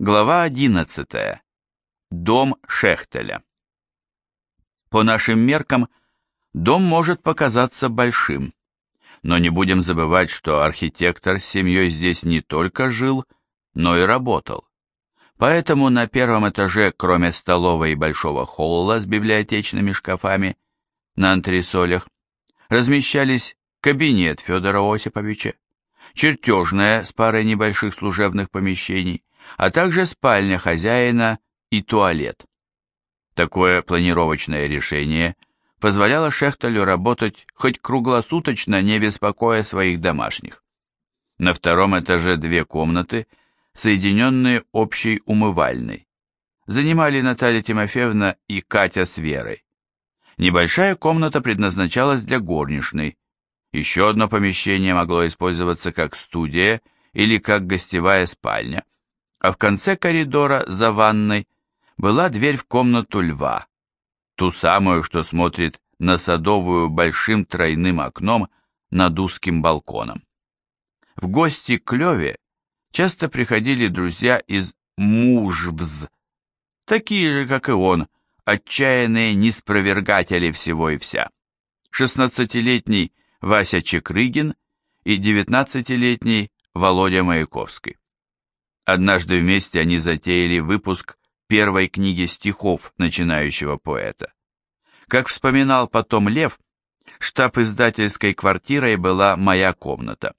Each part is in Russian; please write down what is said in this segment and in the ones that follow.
Глава 11. Дом Шехтеля. По нашим меркам, дом может показаться большим, но не будем забывать, что архитектор с семьей здесь не только жил, но и работал. Поэтому на первом этаже, кроме столовой и большого холла с библиотечными шкафами на антресолях, размещались кабинет Федора Осиповича, чертежная с парой небольших служебных помещений, а также спальня хозяина и туалет. Такое планировочное решение позволяло Шехтелю работать хоть круглосуточно, не беспокоя своих домашних. На втором этаже две комнаты, соединенные общей умывальной. Занимали Наталья Тимофеевна и Катя с Верой. Небольшая комната предназначалась для горничной. Еще одно помещение могло использоваться как студия или как гостевая спальня а в конце коридора за ванной была дверь в комнату льва, ту самую, что смотрит на садовую большим тройным окном над узким балконом. В гости к Леве часто приходили друзья из Мужвз, такие же, как и он, отчаянные неспровергатели всего и вся. Шестнадцатилетний Вася Чекрыгин и девятнадцатилетний Володя Маяковский. Однажды вместе они затеяли выпуск первой книги стихов начинающего поэта. Как вспоминал потом Лев, штаб издательской квартирой была моя комната.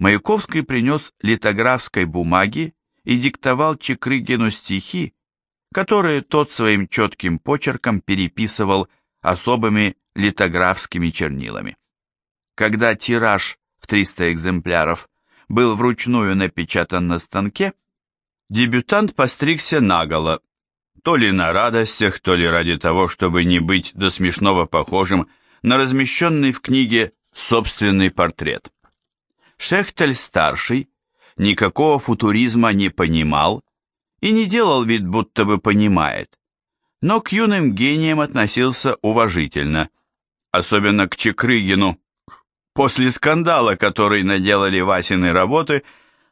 Маяковский принес литографской бумаги и диктовал Чекрыгину стихи, которые тот своим четким почерком переписывал особыми литографскими чернилами. Когда тираж в 300 экземпляров был вручную напечатан на станке, дебютант постригся наголо, то ли на радостях, то ли ради того, чтобы не быть до смешного похожим на размещенный в книге собственный портрет. Шехтель-старший никакого футуризма не понимал и не делал вид, будто бы понимает, но к юным гениям относился уважительно, особенно к Чекрыгину, После скандала, который наделали Васины работы,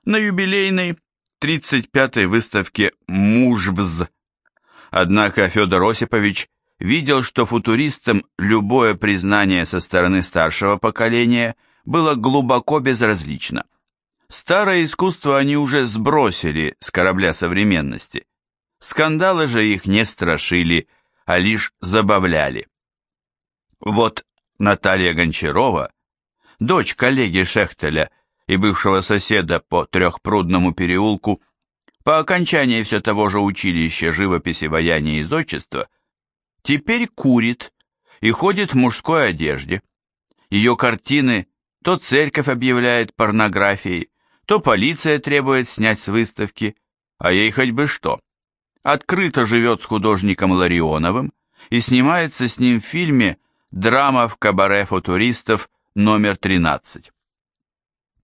на юбилейной 35-й выставке «Мужвз». Однако Федор Осипович видел, что футуристам любое признание со стороны старшего поколения было глубоко безразлично. Старое искусство они уже сбросили с корабля современности. Скандалы же их не страшили, а лишь забавляли. Вот Наталья Гончарова дочь коллеги Шехтеля и бывшего соседа по Трехпрудному переулку, по окончании все того же училища живописи, ваяния и зодчества, теперь курит и ходит в мужской одежде. Ее картины то церковь объявляет порнографией, то полиция требует снять с выставки, а ей хоть бы что. Открыто живет с художником Ларионовым и снимается с ним в фильме «Драма в кабаре футуристов» номер 13.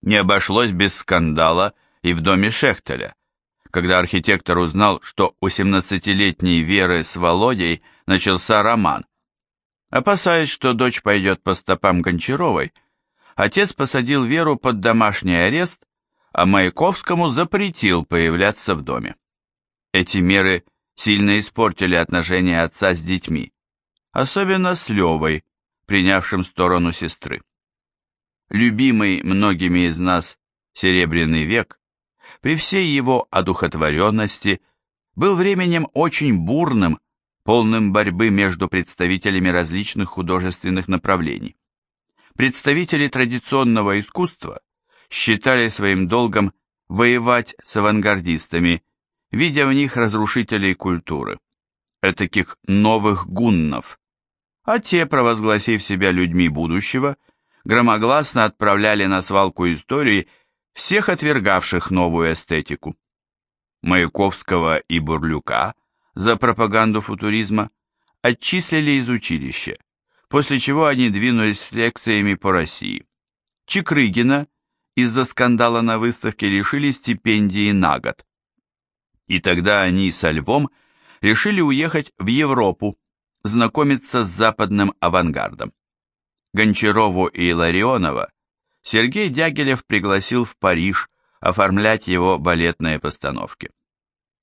Не обошлось без скандала и в доме Шехтеля, когда архитектор узнал, что у 17-летней Веры с Володей начался роман. Опасаясь, что дочь пойдет по стопам Гончаровой, отец посадил Веру под домашний арест, а Маяковскому запретил появляться в доме. Эти меры сильно испортили отношения отца с детьми, особенно с Левой, принявшим сторону сестры любимый многими из нас Серебряный век, при всей его одухотворенности, был временем очень бурным, полным борьбы между представителями различных художественных направлений. Представители традиционного искусства считали своим долгом воевать с авангардистами, видя в них разрушителей культуры, этаких новых гуннов, а те, провозгласив себя людьми будущего, громогласно отправляли на свалку истории всех отвергавших новую эстетику. Маяковского и Бурлюка за пропаганду футуризма отчислили из училища, после чего они двинулись с лекциями по России. Чекрыгина из-за скандала на выставке лишили стипендии на год. И тогда они со Львом решили уехать в Европу, знакомиться с западным авангардом. Гончарову и Ларионова Сергей Дягилев пригласил в Париж оформлять его балетные постановки.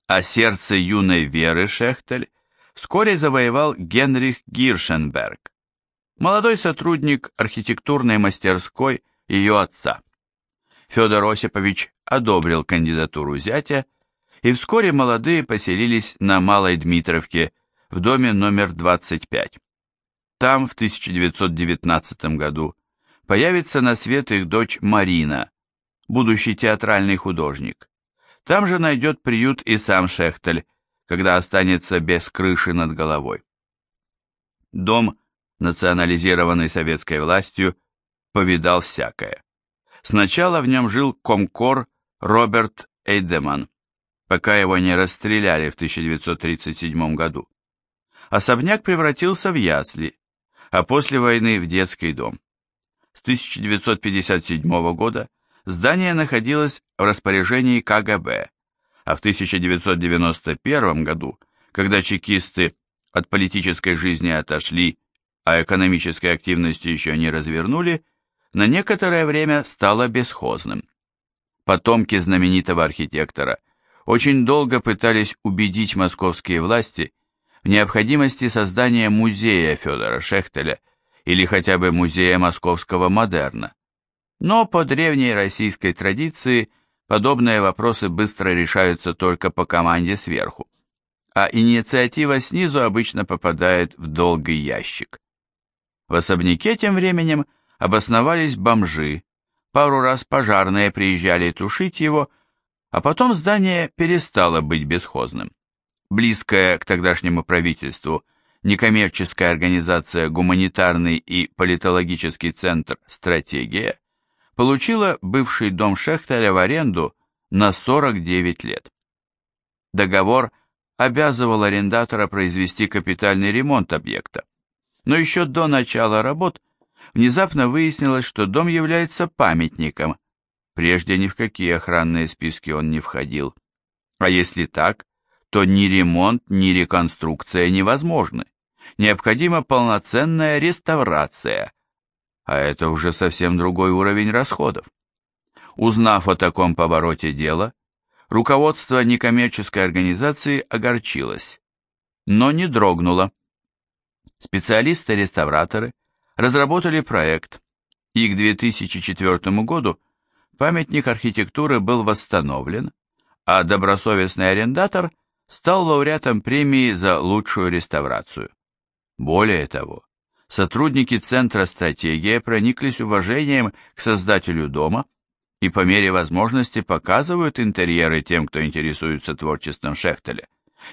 А сердце юной Веры Шехтель вскоре завоевал Генрих Гиршенберг, молодой сотрудник архитектурной мастерской ее отца. Федор Осипович одобрил кандидатуру зятя, и вскоре молодые поселились на Малой Дмитровке в доме номер 25. Там в 1919 году появится на свет их дочь Марина, будущий театральный художник. Там же найдет приют и сам Шехтель, когда останется без крыши над головой. Дом, национализированный советской властью, повидал всякое. Сначала в нем жил комкор Роберт Эйдеман, пока его не расстреляли в 1937 году. Особняк превратился в ясли, а после войны в детский дом. С 1957 года здание находилось в распоряжении КГБ, а в 1991 году, когда чекисты от политической жизни отошли, а экономической активности еще не развернули, на некоторое время стало бесхозным. Потомки знаменитого архитектора очень долго пытались убедить московские власти в необходимости создания музея Федора Шехтеля или хотя бы музея московского модерна. Но по древней российской традиции подобные вопросы быстро решаются только по команде сверху, а инициатива снизу обычно попадает в долгий ящик. В особняке тем временем обосновались бомжи, пару раз пожарные приезжали тушить его, а потом здание перестало быть бесхозным. Близкая к тогдашнему правительству некоммерческая организация «Гуманитарный и политологический центр «Стратегия» получила бывший дом Шехтеля в аренду на 49 лет. Договор обязывал арендатора произвести капитальный ремонт объекта, но еще до начала работ внезапно выяснилось, что дом является памятником. Прежде ни в какие охранные списки он не входил. А если так, то ни ремонт, ни реконструкция невозможны. Необходима полноценная реставрация, а это уже совсем другой уровень расходов. Узнав о таком повороте дела, руководство некоммерческой организации огорчилось, но не дрогнуло. Специалисты-реставраторы разработали проект, и к 2004 году памятник архитектуры был восстановлен, а добросовестный арендатор стал лауреатом премии за лучшую реставрацию. Более того, сотрудники Центра «Стратегия» прониклись уважением к создателю дома и по мере возможности показывают интерьеры тем, кто интересуется творчеством Шехтеля,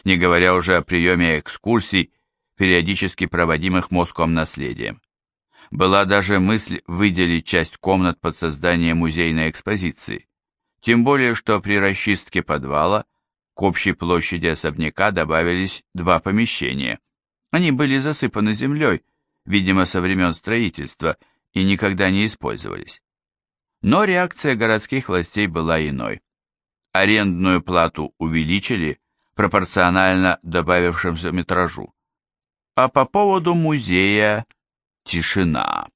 не говоря уже о приеме экскурсий, периодически проводимых мозгом наследием. Была даже мысль выделить часть комнат под создание музейной экспозиции. Тем более, что при расчистке подвала к общей площади особняка добавились два помещения. Они были засыпаны землей, видимо, со времен строительства, и никогда не использовались. Но реакция городских властей была иной. Арендную плату увеличили пропорционально добавившемуся метражу. А по поводу музея Тишина.